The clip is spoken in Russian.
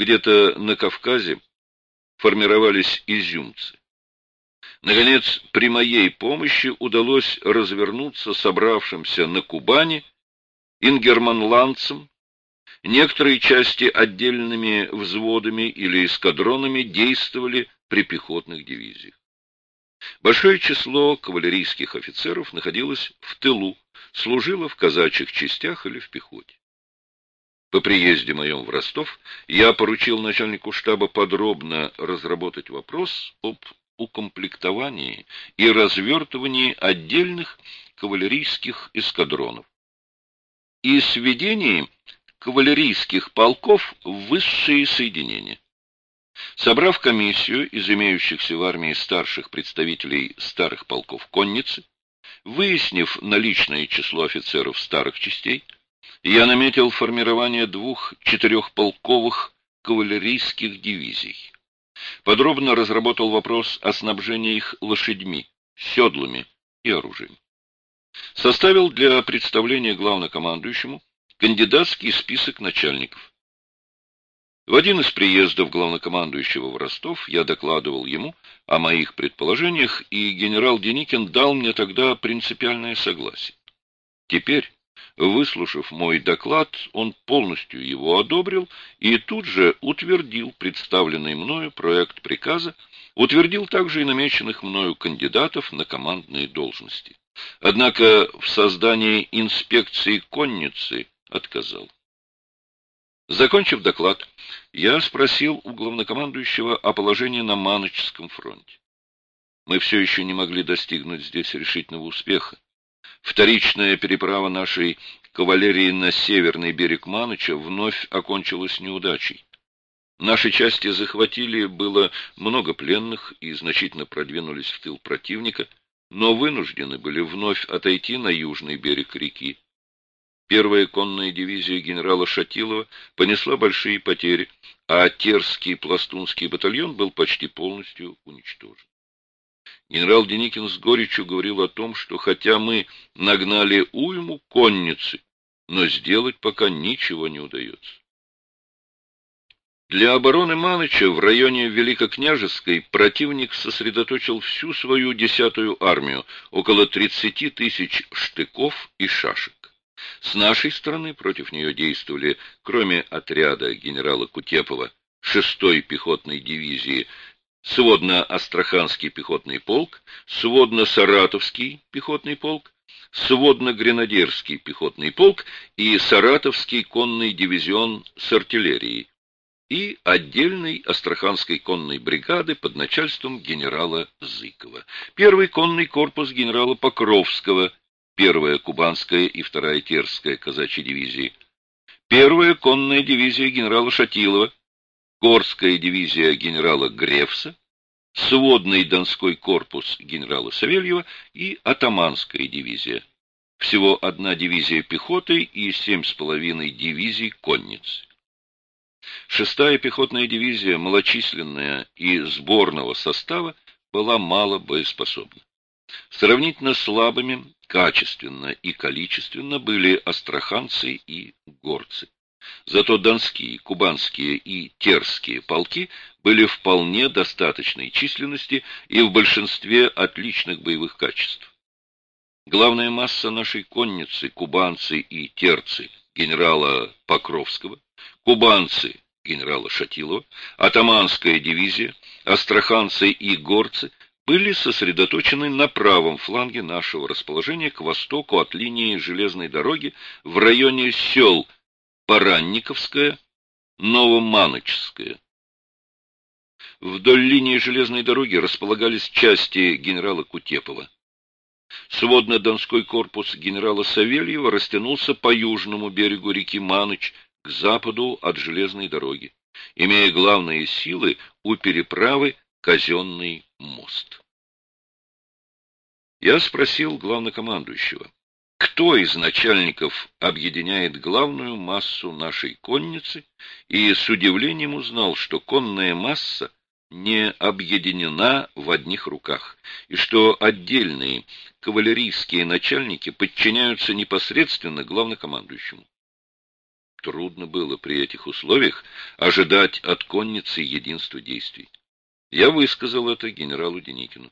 Где-то на Кавказе формировались изюмцы. Наконец, при моей помощи удалось развернуться собравшимся на Кубани ингерманландцам, некоторые части отдельными взводами или эскадронами действовали при пехотных дивизиях. Большое число кавалерийских офицеров находилось в тылу, служило в казачьих частях или в пехоте. По приезде моем в Ростов я поручил начальнику штаба подробно разработать вопрос об укомплектовании и развертывании отдельных кавалерийских эскадронов и сведении кавалерийских полков в высшие соединения. Собрав комиссию из имеющихся в армии старших представителей старых полков конницы, выяснив наличное число офицеров старых частей, я наметил формирование двух четырехполковых кавалерийских дивизий. Подробно разработал вопрос о снабжении их лошадьми, седлами и оружием. Составил для представления главнокомандующему кандидатский список начальников. В один из приездов главнокомандующего в Ростов я докладывал ему о моих предположениях, и генерал Деникин дал мне тогда принципиальное согласие. Теперь, выслушав мой доклад, он полностью его одобрил и тут же утвердил представленный мною проект приказа, утвердил также и намеченных мною кандидатов на командные должности. Однако в создании инспекции конницы отказал. Закончив доклад, я спросил у главнокомандующего о положении на Маночском фронте. Мы все еще не могли достигнуть здесь решительного успеха. Вторичная переправа нашей кавалерии на северный берег Маноча вновь окончилась неудачей. Наши части захватили было много пленных и значительно продвинулись в тыл противника, но вынуждены были вновь отойти на южный берег реки. Первая конная дивизия генерала Шатилова понесла большие потери, а Терский пластунский батальон был почти полностью уничтожен. Генерал Деникин с горечью говорил о том, что хотя мы нагнали уйму конницы, но сделать пока ничего не удается. Для обороны Маныча в районе Великокняжеской противник сосредоточил всю свою десятую армию, около 30 тысяч штыков и шашек. С нашей стороны против нее действовали, кроме отряда генерала Кутепова, 6-й пехотной дивизии, сводно-астраханский пехотный полк, сводно-саратовский пехотный полк, сводно-гренадерский пехотный полк и саратовский конный дивизион с артиллерией и отдельной астраханской конной бригады под начальством генерала Зыкова, первый конный корпус генерала Покровского, первая кубанская и вторая терская казачьи дивизии, первая конная дивизия генерала Шатилова, горская дивизия генерала Грефса, сводный донской корпус генерала Савельева и атаманская дивизия. Всего одна дивизия пехоты и семь с половиной дивизий конницы. Шестая пехотная дивизия, малочисленная и сборного состава, была мало боеспособна. Сравнительно слабыми, качественно и количественно были астраханцы и горцы. Зато донские, кубанские и терские полки были вполне достаточной численности и в большинстве отличных боевых качеств. Главная масса нашей конницы, кубанцы и терцы генерала Покровского, кубанцы генерала Шатилова, атаманская дивизия, астраханцы и горцы были сосредоточены на правом фланге нашего расположения к востоку от линии железной дороги в районе сел Паранниковская, Новоманочская. Вдоль линии железной дороги располагались части генерала Кутепова. Сводно-донской корпус генерала Савельева растянулся по южному берегу реки Маныч к западу от железной дороги, имея главные силы у переправы казенный мост. Я спросил главнокомандующего, кто из начальников объединяет главную массу нашей конницы, и с удивлением узнал, что конная масса не объединена в одних руках, и что отдельные кавалерийские начальники подчиняются непосредственно главнокомандующему. Трудно было при этих условиях ожидать от конницы единства действий. Я высказал это генералу Деникину.